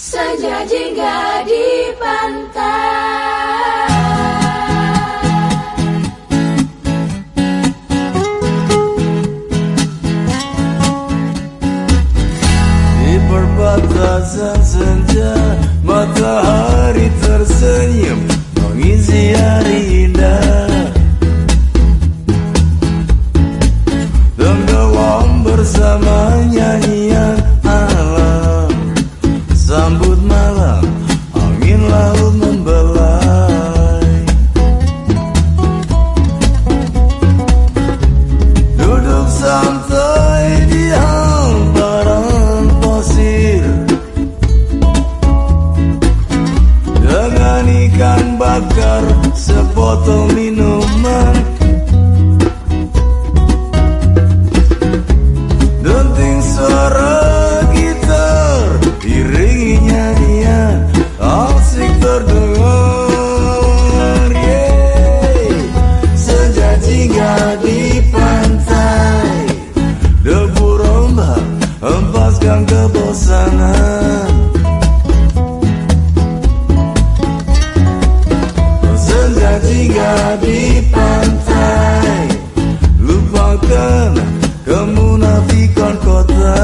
Senja jingga di pantai. Di perbatasan senja Matahari tersenyum Mengisi hari bakar sepotong minuman Denting suara gitar Iringi nyanyian Asik terdengar yeah. Senja jingga di pantai Lupakan kemunafikan kota.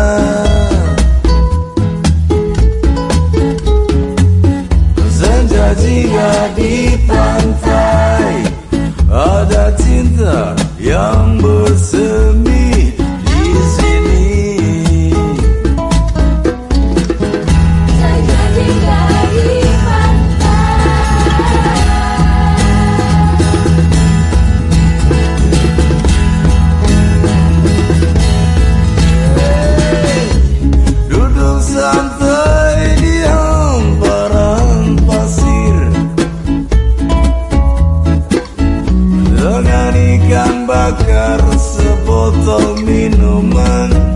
Senja jingga di pantai Ada cinta yang bersemi bakar sebotol minuman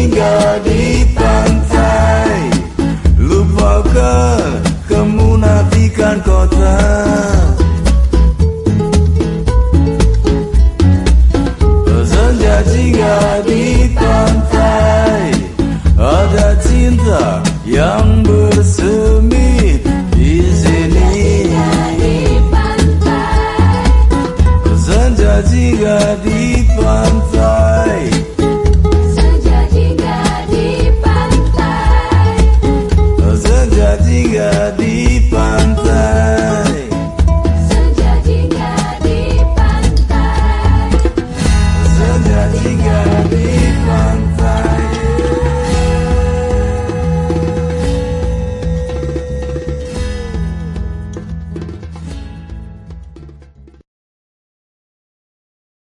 Jingga di pantai. Lupakan kemunafikan kota. Senja jingga di pantai. Ada cinta yang bersemi di sini. Senja jingga di pantai